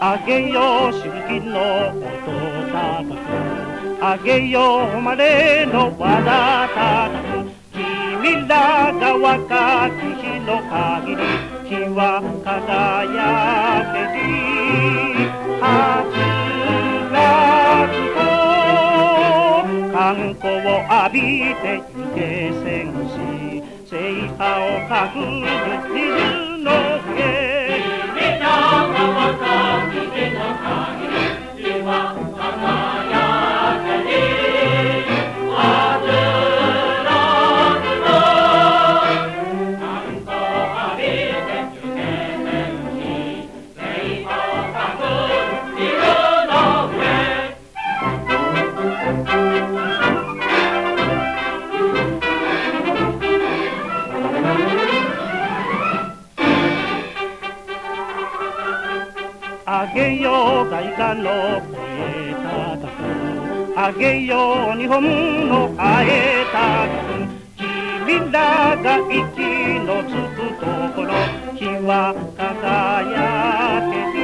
あげようしぶきの音高くあげようまれの和田高く君らが若き日の限り日は輝けりはつらずと観光を浴びて行け戦士聖火をかぐあげよう外貨の声高くあげよう日本のあえ高く君らが息のつくところ日は輝けり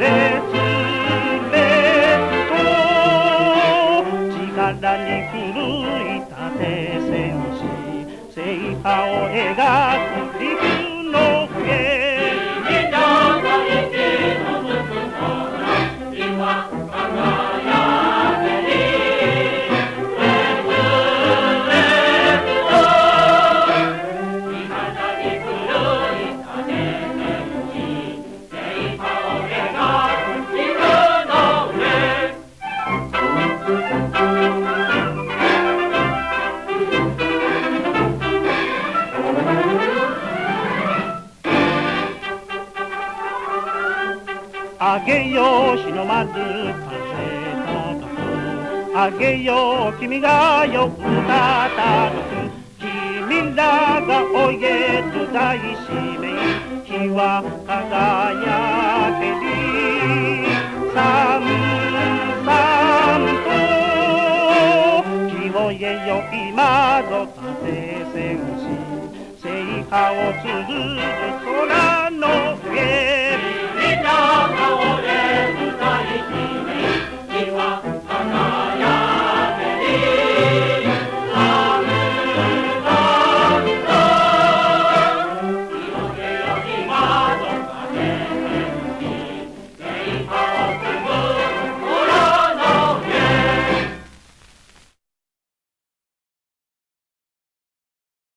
烈烈と力に狂い立て戦士聖火を描く。あげよう日の丸風高くあげよう君がよく高く君らがおいでと大使命。日は輝けり。さんさんと。気をえよ今ぞ盾戦士。聖火をつるる空の上。Chicago